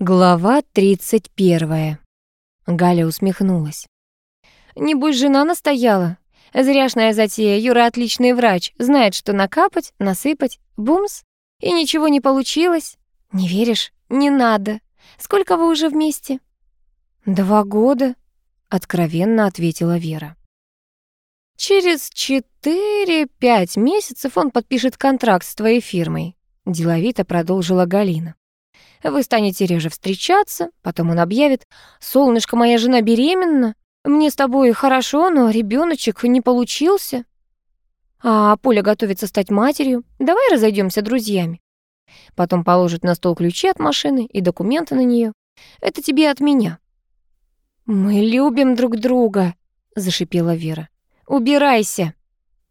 Глава 31. Галя усмехнулась. «Небось, жена настояла. Зряшная затея, Юра отличный врач, знает, что накапать, насыпать, бумс, и ничего не получилось. Не веришь? Не надо. Сколько вы уже вместе?» «Два года», — откровенно ответила Вера. «Через четыре-пять месяцев он подпишет контракт с твоей фирмой», — деловито продолжила Галина. Вы станете реже встречаться, потом он объявит, «Солнышко, моя жена беременна, мне с тобой хорошо, но ребеночек не получился». А Поля готовится стать матерью, давай разойдемся друзьями. Потом положит на стол ключи от машины и документы на нее. Это тебе от меня. «Мы любим друг друга», — зашипела Вера. «Убирайся».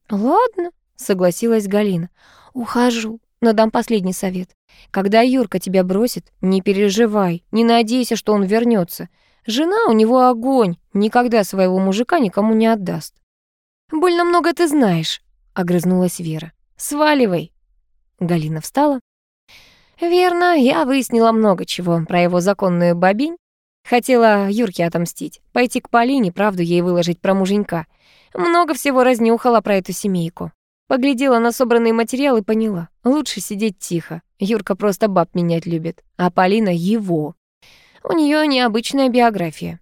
«Ладно», — согласилась Галина. «Ухожу, но дам последний совет. Когда Юрка тебя бросит, не переживай, не надейся, что он вернется. Жена у него огонь, никогда своего мужика никому не отдаст. «Больно много ты знаешь», — огрызнулась Вера. «Сваливай». Галина встала. «Верно, я выяснила много чего про его законную бабинь. Хотела Юрке отомстить, пойти к Полине, правду ей выложить про муженька. Много всего разнюхала про эту семейку. Поглядела на собранный материал и поняла. Лучше сидеть тихо. Юрка просто баб менять любит, а Полина — его. У нее необычная биография.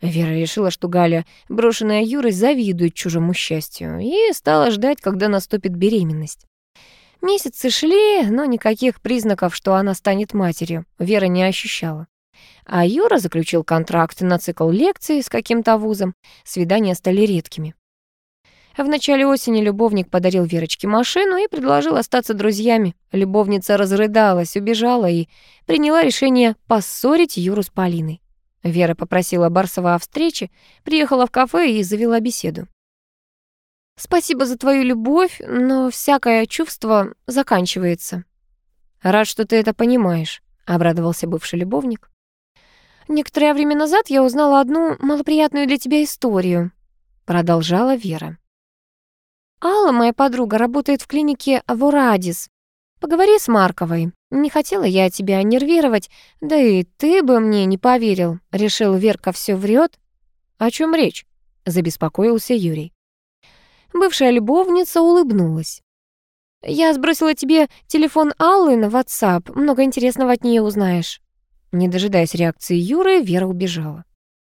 Вера решила, что Галя, брошенная Юрой, завидует чужому счастью, и стала ждать, когда наступит беременность. Месяцы шли, но никаких признаков, что она станет матерью, Вера не ощущала. А Юра заключил контракт на цикл лекций с каким-то вузом. Свидания стали редкими. В начале осени любовник подарил Верочке машину и предложил остаться друзьями. Любовница разрыдалась, убежала и приняла решение поссорить Юру с Полиной. Вера попросила Барсова о встрече, приехала в кафе и завела беседу. «Спасибо за твою любовь, но всякое чувство заканчивается». «Рад, что ты это понимаешь», — обрадовался бывший любовник. «Некоторое время назад я узнала одну малоприятную для тебя историю», — продолжала Вера. Алла, моя подруга, работает в клинике Ворадис. Поговори с Марковой. Не хотела я тебя нервировать, да и ты бы мне не поверил. Решил, Верка все врет. О чем речь? Забеспокоился Юрий. Бывшая любовница улыбнулась. «Я сбросила тебе телефон Аллы на WhatsApp. Много интересного от нее узнаешь». Не дожидаясь реакции Юры, Вера убежала.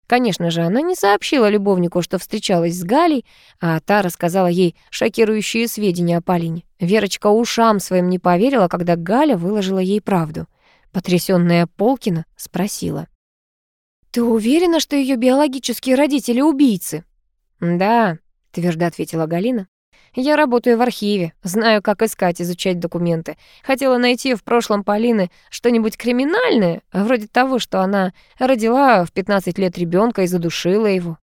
Конечно же, она не сообщила любовнику, что встречалась с Галей, а та рассказала ей шокирующие сведения о Полине. Верочка ушам своим не поверила, когда Галя выложила ей правду. Потрясённая Полкина спросила. «Ты уверена, что ее биологические родители убийцы?» «Да», — твердо ответила Галина. Я работаю в архиве, знаю, как искать, изучать документы. Хотела найти в прошлом Полины что-нибудь криминальное, вроде того, что она родила в 15 лет ребенка и задушила его.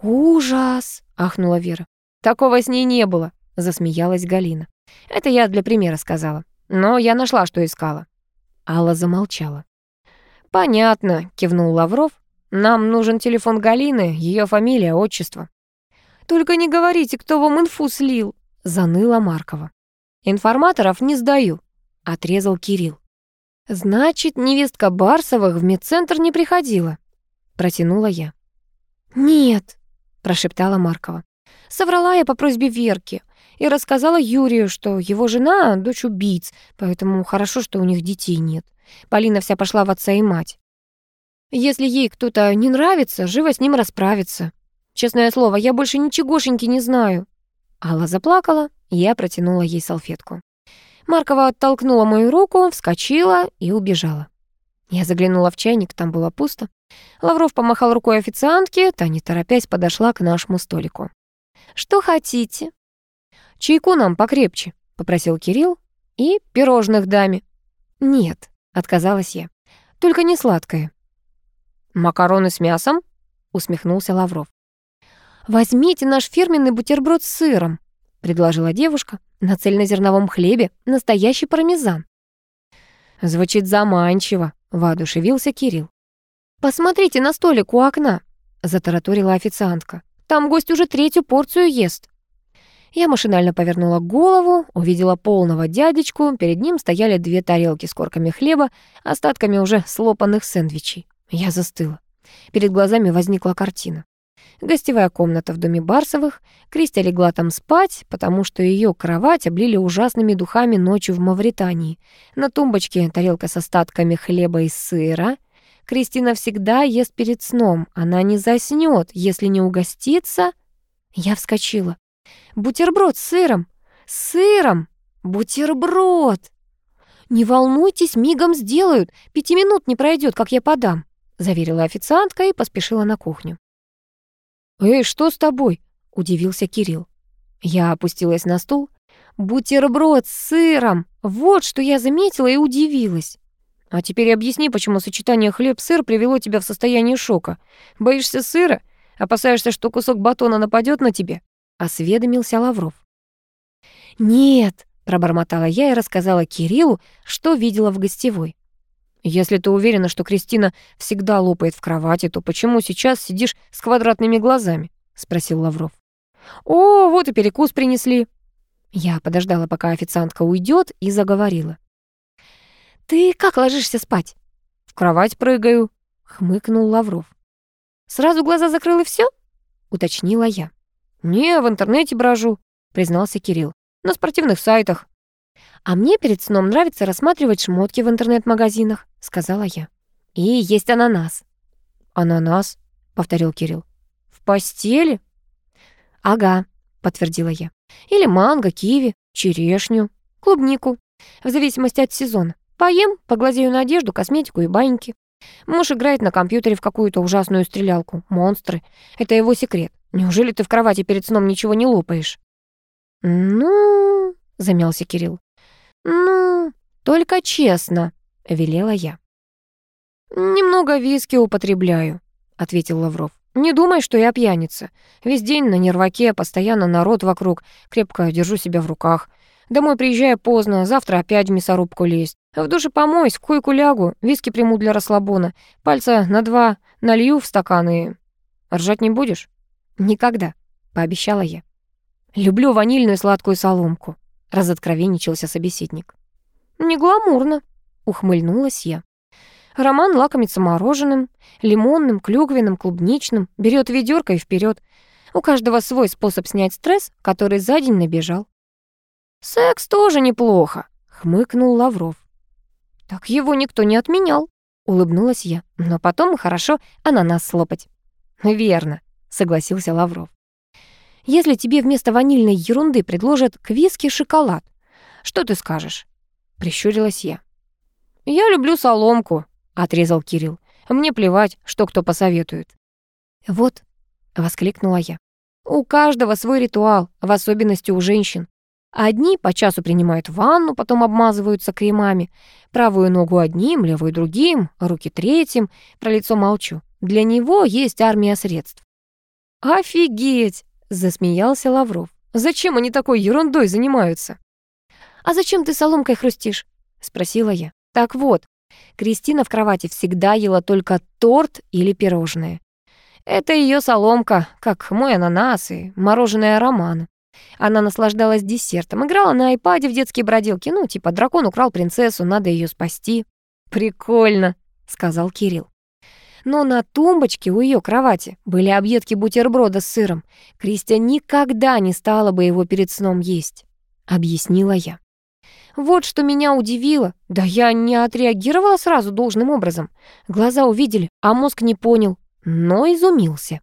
«Ужас!» — ахнула Вера. «Такого с ней не было», — засмеялась Галина. «Это я для примера сказала. Но я нашла, что искала». Алла замолчала. «Понятно», — кивнул Лавров. «Нам нужен телефон Галины, ее фамилия, отчество». «Только не говорите, кто вам инфу слил», — заныла Маркова. «Информаторов не сдаю», — отрезал Кирилл. «Значит, невестка Барсовых в медцентр не приходила», — протянула я. «Нет», — прошептала Маркова. «Соврала я по просьбе Верки и рассказала Юрию, что его жена — дочь убийц, поэтому хорошо, что у них детей нет. Полина вся пошла в отца и мать. Если ей кто-то не нравится, живо с ним расправиться. Честное слово, я больше ничегошеньки не знаю». Алла заплакала, я протянула ей салфетку. Маркова оттолкнула мою руку, вскочила и убежала. Я заглянула в чайник, там было пусто. Лавров помахал рукой официантке, та, не торопясь, подошла к нашему столику. «Что хотите?» «Чайку нам покрепче», — попросил Кирилл. «И пирожных даме». «Нет», — отказалась я. «Только не сладкое». «Макароны с мясом?» — усмехнулся Лавров. «Возьмите наш фирменный бутерброд с сыром», — предложила девушка. «На цельнозерновом хлебе настоящий пармезан». «Звучит заманчиво», — воодушевился Кирилл. «Посмотрите на столик у окна», — затараторила официантка. «Там гость уже третью порцию ест». Я машинально повернула голову, увидела полного дядечку, перед ним стояли две тарелки с корками хлеба, остатками уже слопанных сэндвичей. Я застыла. Перед глазами возникла картина. Гостевая комната в доме Барсовых. Кристи легла там спать, потому что ее кровать облили ужасными духами ночью в Мавритании. На тумбочке тарелка с остатками хлеба и сыра. Кристина всегда ест перед сном. Она не заснет, если не угостится. Я вскочила. Бутерброд с сыром. С сыром. Бутерброд. Не волнуйтесь, мигом сделают. Пяти минут не пройдет, как я подам, заверила официантка и поспешила на кухню. «Эй, что с тобой?» — удивился Кирилл. Я опустилась на стул. «Бутерброд с сыром! Вот что я заметила и удивилась. А теперь объясни, почему сочетание хлеб-сыр привело тебя в состояние шока. Боишься сыра? Опасаешься, что кусок батона нападет на тебя?» — осведомился Лавров. «Нет», — пробормотала я и рассказала Кириллу, что видела в гостевой. Если ты уверена, что Кристина всегда лопает в кровати, то почему сейчас сидишь с квадратными глазами?» — спросил Лавров. «О, вот и перекус принесли». Я подождала, пока официантка уйдет, и заговорила. «Ты как ложишься спать?» «В кровать прыгаю», — хмыкнул Лавров. «Сразу глаза закрыл и все? уточнила я. «Не, в интернете брожу», — признался Кирилл. «На спортивных сайтах». «А мне перед сном нравится рассматривать шмотки в интернет-магазинах», — сказала я. «И есть ананас». «Ананас?» — повторил Кирилл. «В постели?» «Ага», — подтвердила я. «Или манго, киви, черешню, клубнику, в зависимости от сезона. Поем, поглазею на одежду, косметику и баньки. Муж играет на компьютере в какую-то ужасную стрелялку. Монстры. Это его секрет. Неужели ты в кровати перед сном ничего не лопаешь?» «Ну...» — замялся Кирилл. «Ну, только честно», — велела я. «Немного виски употребляю», — ответил Лавров. «Не думай, что я пьяница. Весь день на нерваке, постоянно народ вокруг, крепко держу себя в руках. Домой приезжаю поздно, завтра опять в мясорубку лезть. В душе помоюсь, в койку лягу, виски приму для расслабона, пальца на два налью в стаканы. Ржать не будешь?» «Никогда», — пообещала я. «Люблю ванильную сладкую соломку» разоткровенничался собеседник. «Не гламурно», — ухмыльнулась я. Роман лакомится мороженым, лимонным, клюквенным, клубничным, берет ведерко и вперед. У каждого свой способ снять стресс, который за день набежал. «Секс тоже неплохо», — хмыкнул Лавров. «Так его никто не отменял», — улыбнулась я. «Но потом хорошо ананас слопать». «Верно», — согласился Лавров. Если тебе вместо ванильной ерунды предложат к виски шоколад, что ты скажешь?» Прищурилась я. «Я люблю соломку», — отрезал Кирилл. «Мне плевать, что кто посоветует». «Вот», — воскликнула я. «У каждого свой ритуал, в особенности у женщин. Одни по часу принимают ванну, потом обмазываются кремами. Правую ногу одним, левую другим, руки третьим. Про лицо молчу. Для него есть армия средств. «Офигеть!» Засмеялся Лавров. «Зачем они такой ерундой занимаются?» «А зачем ты соломкой хрустишь?» Спросила я. «Так вот, Кристина в кровати всегда ела только торт или пирожное. Это ее соломка, как мой ананас и мороженое романа. Она наслаждалась десертом, играла на айпаде в детские бродилки. Ну, типа, дракон украл принцессу, надо ее спасти. «Прикольно», — сказал Кирилл но на тумбочке у ее кровати были объедки бутерброда с сыром. Кристия никогда не стала бы его перед сном есть, объяснила я. Вот что меня удивило. Да я не отреагировала сразу должным образом. Глаза увидели, а мозг не понял, но изумился.